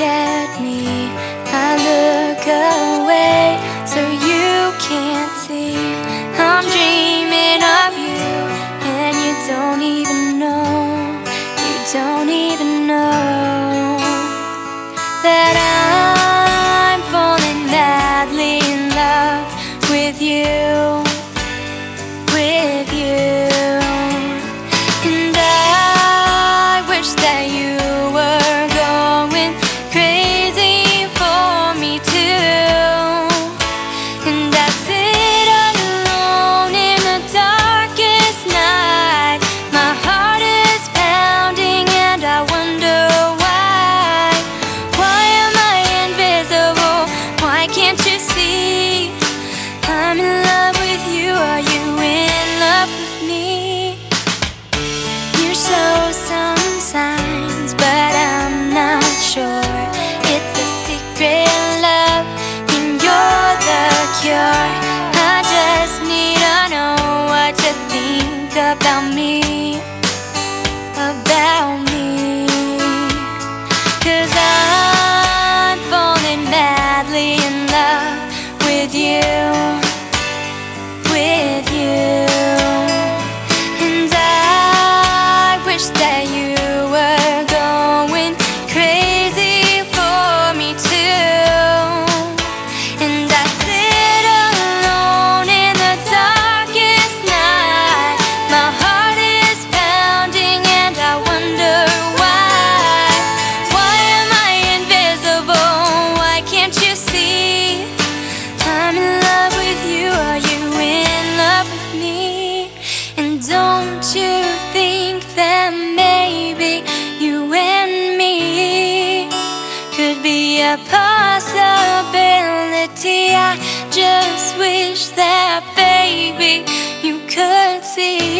at me, I look away so you can't see. I'm dreaming of you, and you don't even know. You don't even About me about me. Cause I'm falling madly in love with you. a possibility. I just wish that, baby, you could see.